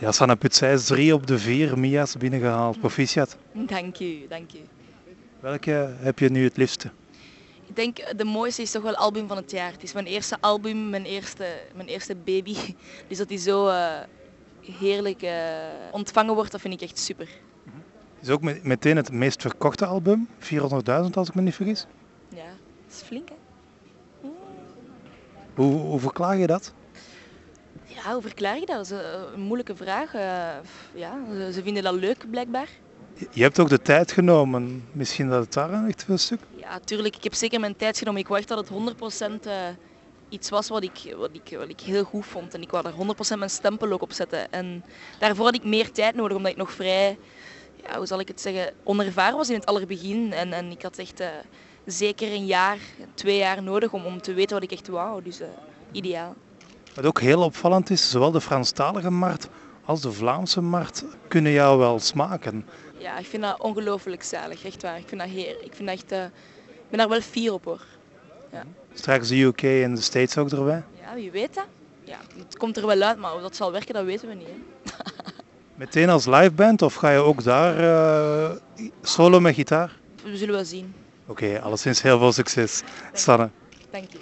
Ja, Sanne Putzij is drie op de vier Mia's binnengehaald. Proficiat. Dank u, dank u. Welke heb je nu het liefste? Ik denk eh, de mooiste is toch wel album van het jaar. Het is mijn eerste album, mijn eerste, mijn eerste baby. Dus dat die zo uh, heerlijk uh, ontvangen wordt, dat vind ik echt super. Het is ook meteen het meest verkochte album, 400.000 als ik me niet vergis. Ja, dat is flink hè. Mm. Hoe, hoe verklaar je dat? Ja, hoe verklaar je dat? Dat is een moeilijke vraag. Uh, ja, ze vinden dat leuk blijkbaar. Je hebt ook de tijd genomen. Misschien dat het daar een echt veel stuk? Ja, tuurlijk. Ik heb zeker mijn tijd genomen. Ik wou echt dat het 100% uh, iets was wat ik, wat, ik, wat ik heel goed vond. En ik wou er 100% mijn stempel ook op zetten. En daarvoor had ik meer tijd nodig, omdat ik nog vrij, ja, hoe zal ik het zeggen, onervaren was in het allerbegin. En, en ik had echt uh, zeker een jaar, twee jaar nodig om, om te weten wat ik echt wou. Dus uh, ideaal. Wat ook heel opvallend is, zowel de Franstalige markt als de Vlaamse markt kunnen jou wel smaken. Ja, ik vind dat ongelooflijk zalig, echt waar. Ik vind dat heer. Ik vind dat echt, uh, ik ben daar wel fier op hoor. Ja. Straks de UK en de States ook erbij? Ja, wie weet dat. Ja, het komt er wel uit, maar hoe dat zal werken, dat weten we niet. Hè. Meteen als liveband of ga je ook daar uh, solo met gitaar? We zullen wel zien. Oké, okay, alleszins heel veel succes. Sanne. Dank je.